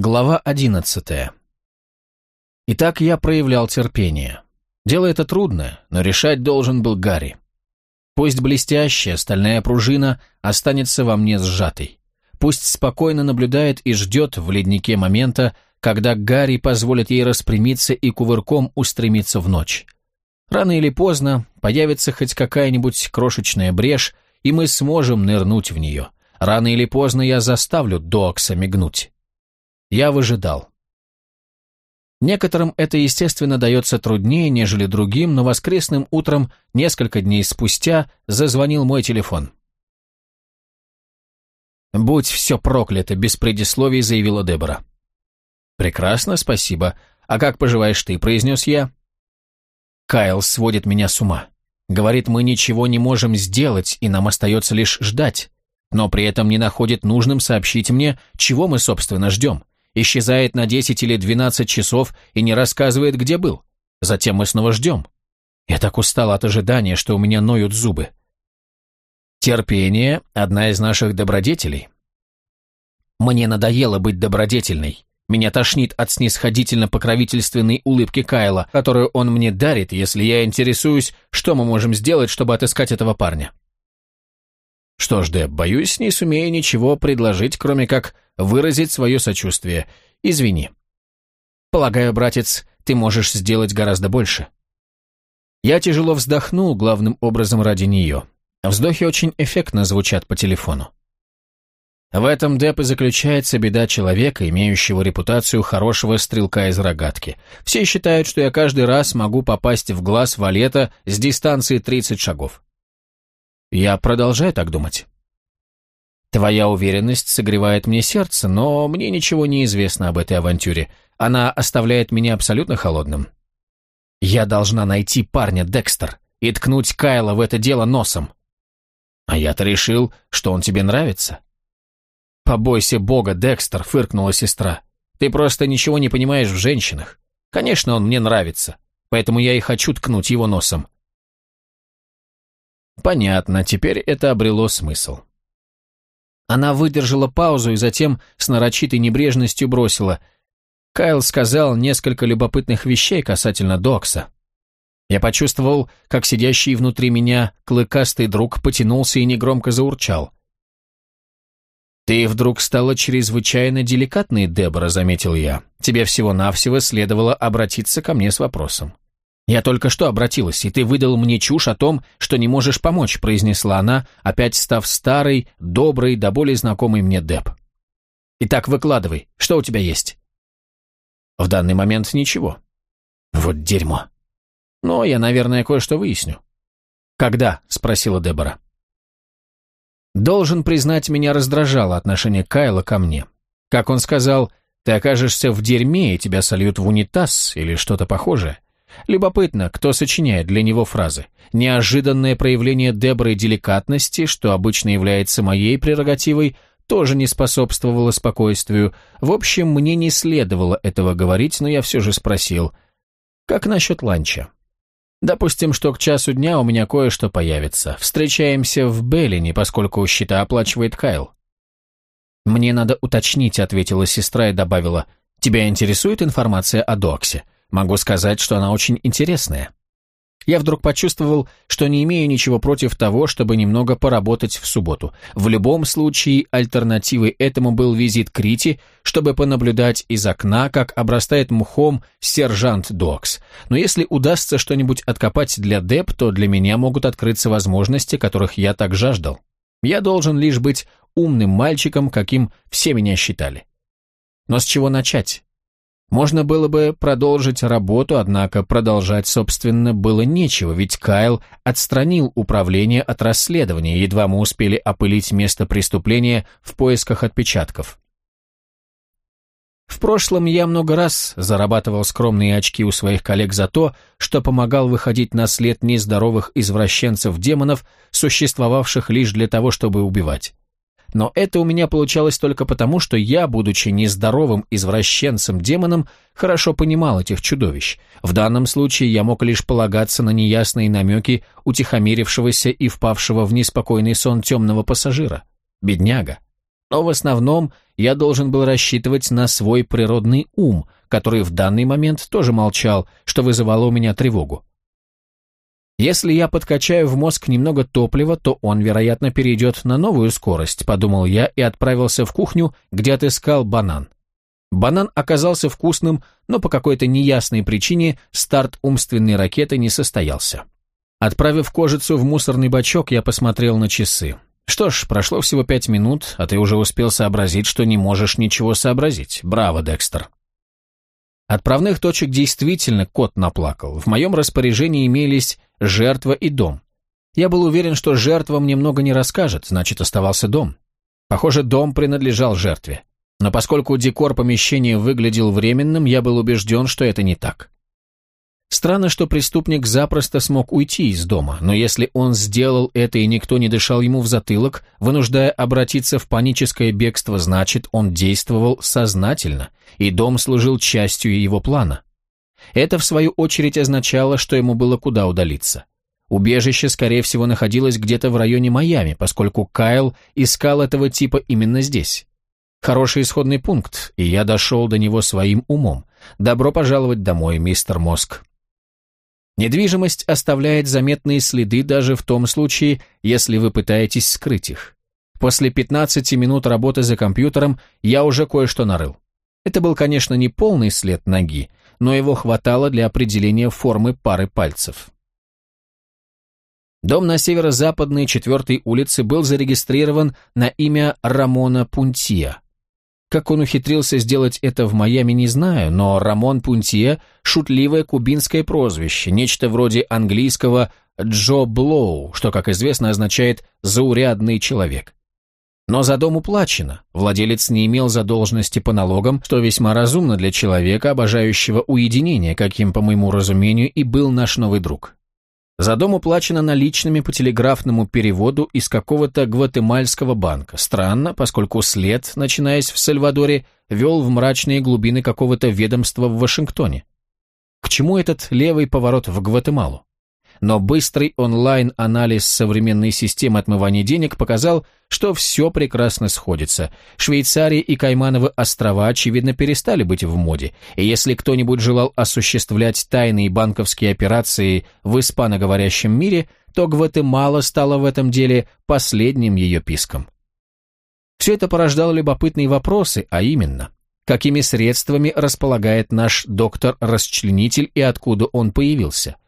Глава одиннадцатая. Итак, я проявлял терпение. Дело это трудное, но решать должен был Гарри. Пусть блестящая стальная пружина останется во мне сжатой. Пусть спокойно наблюдает и ждет в леднике момента, когда Гарри позволит ей распрямиться и кувырком устремиться в ночь. Рано или поздно появится хоть какая-нибудь крошечная брешь, и мы сможем нырнуть в нее. Рано или поздно я заставлю Докса мигнуть. Я выжидал. Некоторым это, естественно, дается труднее, нежели другим, но воскресным утром, несколько дней спустя, зазвонил мой телефон. «Будь все проклято», — без предисловий заявила Дебора. «Прекрасно, спасибо. А как поживаешь ты?» — произнес я. Кайл сводит меня с ума. Говорит, мы ничего не можем сделать, и нам остается лишь ждать. Но при этом не находит нужным сообщить мне, чего мы, собственно, ждем исчезает на 10 или 12 часов и не рассказывает, где был. Затем мы снова ждем. Я так устал от ожидания, что у меня ноют зубы. Терпение – одна из наших добродетелей. Мне надоело быть добродетельной. Меня тошнит от снисходительно-покровительственной улыбки Кайла, которую он мне дарит, если я интересуюсь, что мы можем сделать, чтобы отыскать этого парня. Что ж, Деб, боюсь, не сумею ничего предложить, кроме как выразить свое сочувствие. Извини. Полагаю, братец, ты можешь сделать гораздо больше. Я тяжело вздохнул, главным образом ради нее. Вздохи очень эффектно звучат по телефону. В этом, Деп, и заключается беда человека, имеющего репутацию хорошего стрелка из рогатки. Все считают, что я каждый раз могу попасть в глаз валета с дистанции 30 шагов. Я продолжаю так думать. Твоя уверенность согревает мне сердце, но мне ничего не известно об этой авантюре. Она оставляет меня абсолютно холодным. Я должна найти парня, Декстер, и ткнуть Кайла в это дело носом. А я-то решил, что он тебе нравится. Побойся бога, Декстер, фыркнула сестра. Ты просто ничего не понимаешь в женщинах. Конечно, он мне нравится, поэтому я и хочу ткнуть его носом. Понятно, теперь это обрело смысл. Она выдержала паузу и затем с нарочитой небрежностью бросила. Кайл сказал несколько любопытных вещей касательно Докса. Я почувствовал, как сидящий внутри меня клыкастый друг потянулся и негромко заурчал. «Ты вдруг стала чрезвычайно деликатной, Дебора», — заметил я. «Тебе всего-навсего следовало обратиться ко мне с вопросом». «Я только что обратилась, и ты выдал мне чушь о том, что не можешь помочь», произнесла она, опять став старой, доброй, до более знакомой мне Деб. «Итак, выкладывай, что у тебя есть?» «В данный момент ничего». «Вот дерьмо». «Но я, наверное, кое-что выясню». «Когда?» — спросила Дебора. Должен признать, меня раздражало отношение Кайла ко мне. Как он сказал, ты окажешься в дерьме, и тебя сольют в унитаз или что-то похожее. Любопытно, кто сочиняет для него фразы. Неожиданное проявление Дебры деликатности, что обычно является моей прерогативой, тоже не способствовало спокойствию. В общем, мне не следовало этого говорить, но я все же спросил. «Как насчет ланча?» «Допустим, что к часу дня у меня кое-что появится. Встречаемся в Беллине, поскольку счета оплачивает Кайл». «Мне надо уточнить», — ответила сестра и добавила. «Тебя интересует информация о Доксе?» Могу сказать, что она очень интересная. Я вдруг почувствовал, что не имею ничего против того, чтобы немного поработать в субботу. В любом случае, альтернативой этому был визит к Рите, чтобы понаблюдать из окна, как обрастает мхом сержант Докс. Но если удастся что-нибудь откопать для Деп, то для меня могут открыться возможности, которых я так жаждал. Я должен лишь быть умным мальчиком, каким все меня считали. Но с чего начать? Можно было бы продолжить работу, однако продолжать, собственно, было нечего, ведь Кайл отстранил управление от расследования, едва мы успели опылить место преступления в поисках отпечатков. В прошлом я много раз зарабатывал скромные очки у своих коллег за то, что помогал выходить на след нездоровых извращенцев-демонов, существовавших лишь для того, чтобы убивать. Но это у меня получалось только потому, что я, будучи нездоровым извращенцем-демоном, хорошо понимал этих чудовищ. В данном случае я мог лишь полагаться на неясные намеки утихомирившегося и впавшего в неспокойный сон темного пассажира. Бедняга. Но в основном я должен был рассчитывать на свой природный ум, который в данный момент тоже молчал, что вызывало у меня тревогу. Если я подкачаю в мозг немного топлива, то он, вероятно, перейдет на новую скорость, подумал я и отправился в кухню, где отыскал банан. Банан оказался вкусным, но по какой-то неясной причине старт умственной ракеты не состоялся. Отправив кожицу в мусорный бачок, я посмотрел на часы. Что ж, прошло всего пять минут, а ты уже успел сообразить, что не можешь ничего сообразить. Браво, Декстер. Отправных точек действительно кот наплакал. В моем распоряжении имелись жертва и дом. Я был уверен, что жертва мне много не расскажет, значит, оставался дом. Похоже, дом принадлежал жертве. Но поскольку декор помещения выглядел временным, я был убежден, что это не так. Странно, что преступник запросто смог уйти из дома, но если он сделал это и никто не дышал ему в затылок, вынуждая обратиться в паническое бегство, значит, он действовал сознательно, и дом служил частью его плана. Это, в свою очередь, означало, что ему было куда удалиться. Убежище, скорее всего, находилось где-то в районе Майами, поскольку Кайл искал этого типа именно здесь. Хороший исходный пункт, и я дошел до него своим умом. Добро пожаловать домой, мистер Моск. Недвижимость оставляет заметные следы даже в том случае, если вы пытаетесь скрыть их. После 15 минут работы за компьютером я уже кое-что нарыл. Это был, конечно, не полный след ноги, но его хватало для определения формы пары пальцев. Дом на северо-западной 4 улице был зарегистрирован на имя Рамона Пунтия. Как он ухитрился сделать это в Майами, не знаю, но Рамон Пунтье – шутливое кубинское прозвище, нечто вроде английского «Джо Блоу», что, как известно, означает «заурядный человек». Но за дом уплачено, владелец не имел задолженности по налогам, что весьма разумно для человека, обожающего уединение, каким, по моему разумению, и был наш новый друг. За дом уплачено наличными по телеграфному переводу из какого-то гватемальского банка. Странно, поскольку след, начинаясь в Сальвадоре, вел в мрачные глубины какого-то ведомства в Вашингтоне. К чему этот левый поворот в Гватемалу? Но быстрый онлайн-анализ современной системы отмывания денег показал, что все прекрасно сходится. Швейцария и Каймановы острова, очевидно, перестали быть в моде, и если кто-нибудь желал осуществлять тайные банковские операции в испаноговорящем мире, то Гватемала стала в этом деле последним ее писком. Все это порождало любопытные вопросы, а именно, какими средствами располагает наш доктор-расчленитель и откуда он появился –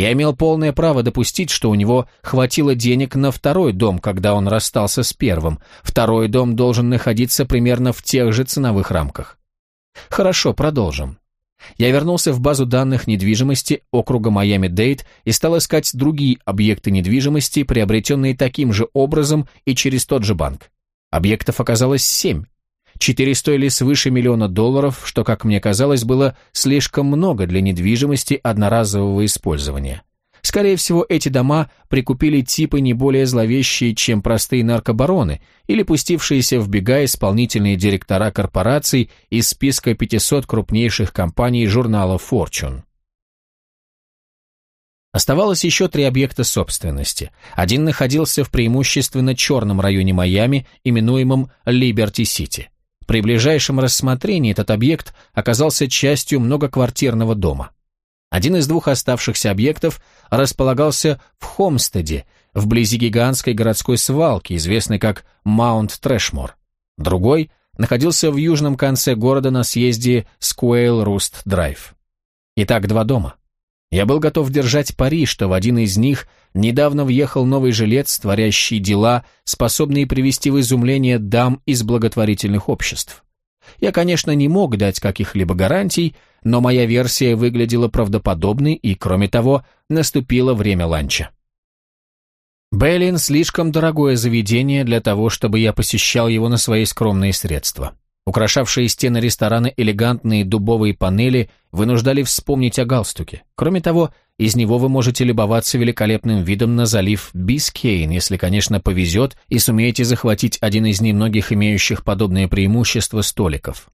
я имел полное право допустить, что у него хватило денег на второй дом, когда он расстался с первым. Второй дом должен находиться примерно в тех же ценовых рамках. Хорошо, продолжим. Я вернулся в базу данных недвижимости округа Майами-Дейт и стал искать другие объекты недвижимости, приобретенные таким же образом и через тот же банк. Объектов оказалось семь. Четыре стоили свыше миллиона долларов, что, как мне казалось, было слишком много для недвижимости одноразового использования. Скорее всего, эти дома прикупили типы не более зловещие, чем простые наркобароны, или пустившиеся в бега исполнительные директора корпораций из списка 500 крупнейших компаний журнала Fortune. Оставалось еще три объекта собственности. Один находился в преимущественно черном районе Майами, именуемом Либерти-Сити. При ближайшем рассмотрении этот объект оказался частью многоквартирного дома. Один из двух оставшихся объектов располагался в Хомстеде, вблизи гигантской городской свалки, известной как Маунт Трэшмор. Другой находился в южном конце города на съезде с Куэйл-Руст-Драйв. Итак, два дома. Я был готов держать пари, что в один из них недавно въехал новый жилец, творящий дела, способные привести в изумление дам из благотворительных обществ. Я, конечно, не мог дать каких-либо гарантий, но моя версия выглядела правдоподобной, и, кроме того, наступило время ланча. Бейлин слишком дорогое заведение для того, чтобы я посещал его на свои скромные средства. Украшавшие стены ресторана элегантные дубовые панели вынуждали вспомнить о галстуке. Кроме того, из него вы можете любоваться великолепным видом на залив Бискейн, если, конечно, повезет и сумеете захватить один из немногих имеющих подобное преимущество столиков.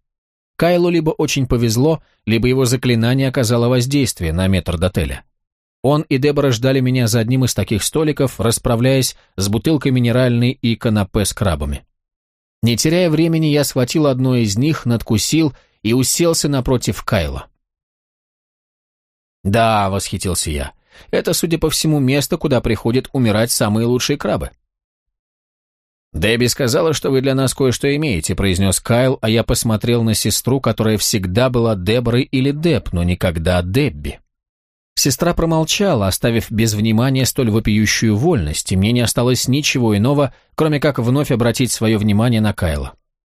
Кайлу либо очень повезло, либо его заклинание оказало воздействие на метр дотеля. Он и Дебора ждали меня за одним из таких столиков, расправляясь с бутылкой минеральной и канапе с крабами. Не теряя времени, я схватил одно из них, надкусил и уселся напротив Кайла. «Да», — восхитился я, — «это, судя по всему, место, куда приходят умирать самые лучшие крабы». «Дебби сказала, что вы для нас кое-что имеете», — произнес Кайл, а я посмотрел на сестру, которая всегда была Деборой или Деб, но никогда Дебби. Сестра промолчала, оставив без внимания столь вопиющую вольность, и мне не осталось ничего иного, кроме как вновь обратить свое внимание на Кайла.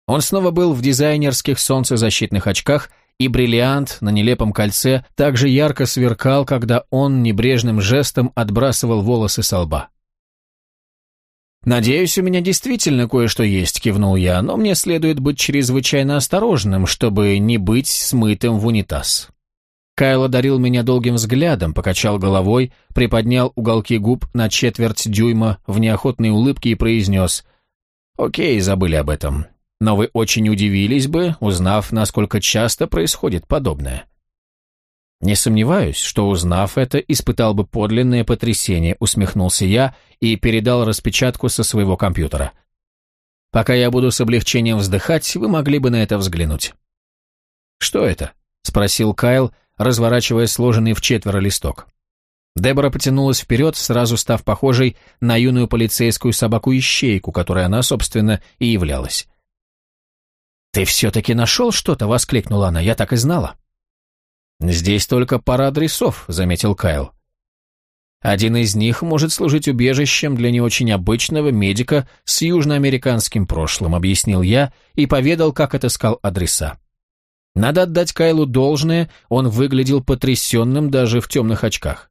Он снова был в дизайнерских солнцезащитных очках, и бриллиант на нелепом кольце также ярко сверкал, когда он небрежным жестом отбрасывал волосы со лба. «Надеюсь, у меня действительно кое-что есть», — кивнул я, «но мне следует быть чрезвычайно осторожным, чтобы не быть смытым в унитаз». Кайл одарил меня долгим взглядом, покачал головой, приподнял уголки губ на четверть дюйма в неохотной улыбке и произнес «Окей, забыли об этом. Но вы очень удивились бы, узнав, насколько часто происходит подобное». «Не сомневаюсь, что, узнав это, испытал бы подлинное потрясение», усмехнулся я и передал распечатку со своего компьютера. «Пока я буду с облегчением вздыхать, вы могли бы на это взглянуть». «Что это?» — спросил Кайл, разворачивая сложенный в четверо листок. Дебора потянулась вперед, сразу став похожей на юную полицейскую собаку-ищейку, которой она, собственно, и являлась. «Ты все-таки нашел что-то?» — воскликнула она. «Я так и знала». «Здесь только пара адресов», — заметил Кайл. «Один из них может служить убежищем для не очень обычного медика с южноамериканским прошлым», — объяснил я и поведал, как отыскал адреса. Надо отдать Кайлу должное, он выглядел потрясенным даже в темных очках.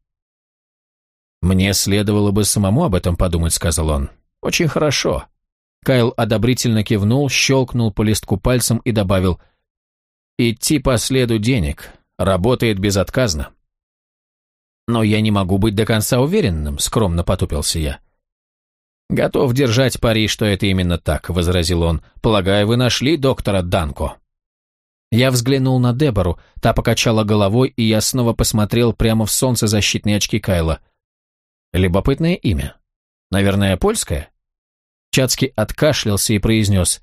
«Мне следовало бы самому об этом подумать», — сказал он. «Очень хорошо». Кайл одобрительно кивнул, щелкнул по листку пальцем и добавил «Идти по следу денег. Работает безотказно». «Но я не могу быть до конца уверенным», — скромно потупился я. «Готов держать пари, что это именно так», — возразил он. «Полагаю, вы нашли доктора Данко». Я взглянул на Дебору, та покачала головой, и я снова посмотрел прямо в солнцезащитные очки Кайла. Любопытное имя. Наверное, польское? Чацкий откашлялся и произнес.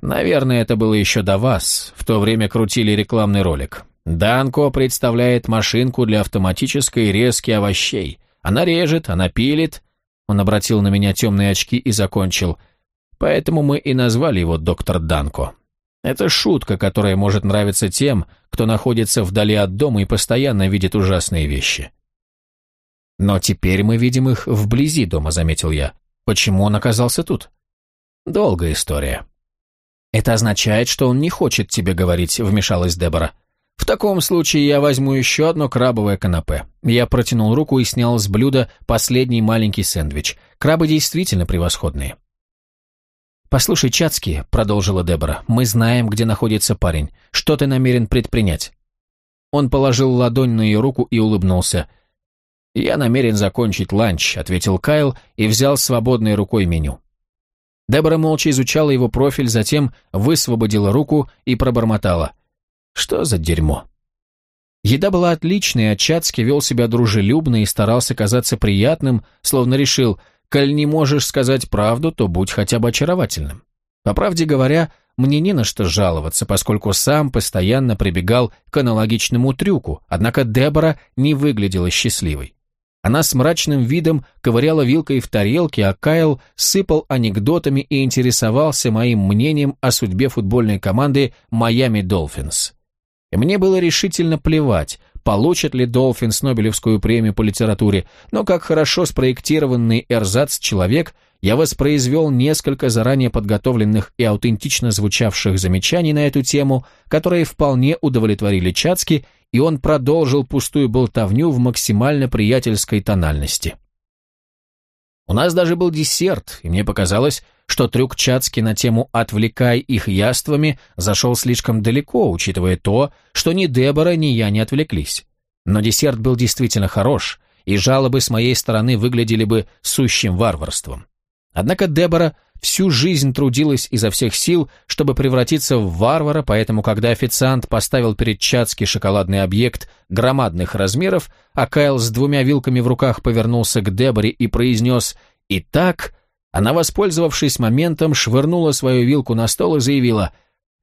«Наверное, это было еще до вас. В то время крутили рекламный ролик. Данко представляет машинку для автоматической резки овощей. Она режет, она пилит». Он обратил на меня темные очки и закончил. «Поэтому мы и назвали его доктор Данко». Это шутка, которая может нравиться тем, кто находится вдали от дома и постоянно видит ужасные вещи. Но теперь мы видим их вблизи дома, заметил я. Почему он оказался тут? Долгая история. Это означает, что он не хочет тебе говорить, вмешалась Дебора. В таком случае я возьму еще одно крабовое канапе. Я протянул руку и снял с блюда последний маленький сэндвич. Крабы действительно превосходные. «Послушай, Чацкий», — продолжила Дебора, — «мы знаем, где находится парень. Что ты намерен предпринять?» Он положил ладонь на ее руку и улыбнулся. «Я намерен закончить ланч», — ответил Кайл и взял свободной рукой меню. Дебора молча изучала его профиль, затем высвободила руку и пробормотала. «Что за дерьмо?» Еда была отличная, а Чацкий вел себя дружелюбно и старался казаться приятным, словно решил — Коль не можешь сказать правду, то будь хотя бы очаровательным. По правде говоря, мне не на что жаловаться, поскольку сам постоянно прибегал к аналогичному трюку, однако Дебора не выглядела счастливой. Она с мрачным видом ковыряла вилкой в тарелке, а Кайл сыпал анекдотами и интересовался моим мнением о судьбе футбольной команды «Майами Долфинс». Мне было решительно плевать, получит ли Долфинс Нобелевскую премию по литературе, но как хорошо спроектированный эрзац-человек, я воспроизвел несколько заранее подготовленных и аутентично звучавших замечаний на эту тему, которые вполне удовлетворили Чацки, и он продолжил пустую болтовню в максимально приятельской тональности. У нас даже был десерт, и мне показалось, что трюк Чацки на тему «отвлекай их яствами» зашел слишком далеко, учитывая то, что ни Дебора, ни я не отвлеклись. Но десерт был действительно хорош, и жалобы с моей стороны выглядели бы сущим варварством. Однако Дебора всю жизнь трудилась изо всех сил, чтобы превратиться в варвара, поэтому когда официант поставил перед Чацки шоколадный объект громадных размеров, а Кайл с двумя вилками в руках повернулся к Деборе и произнес «Итак, Она, воспользовавшись моментом, швырнула свою вилку на стол и заявила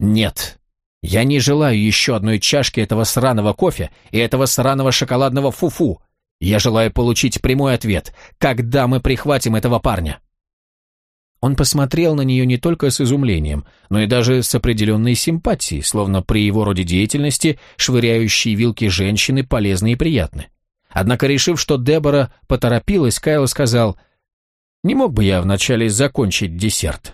«Нет, я не желаю еще одной чашки этого сраного кофе и этого сраного шоколадного фуфу. Я желаю получить прямой ответ, когда мы прихватим этого парня». Он посмотрел на нее не только с изумлением, но и даже с определенной симпатией, словно при его роде деятельности швыряющие вилки женщины полезны и приятны. Однако, решив, что Дебора поторопилась, Кайл сказал, «Не мог бы я вначале закончить десерт?»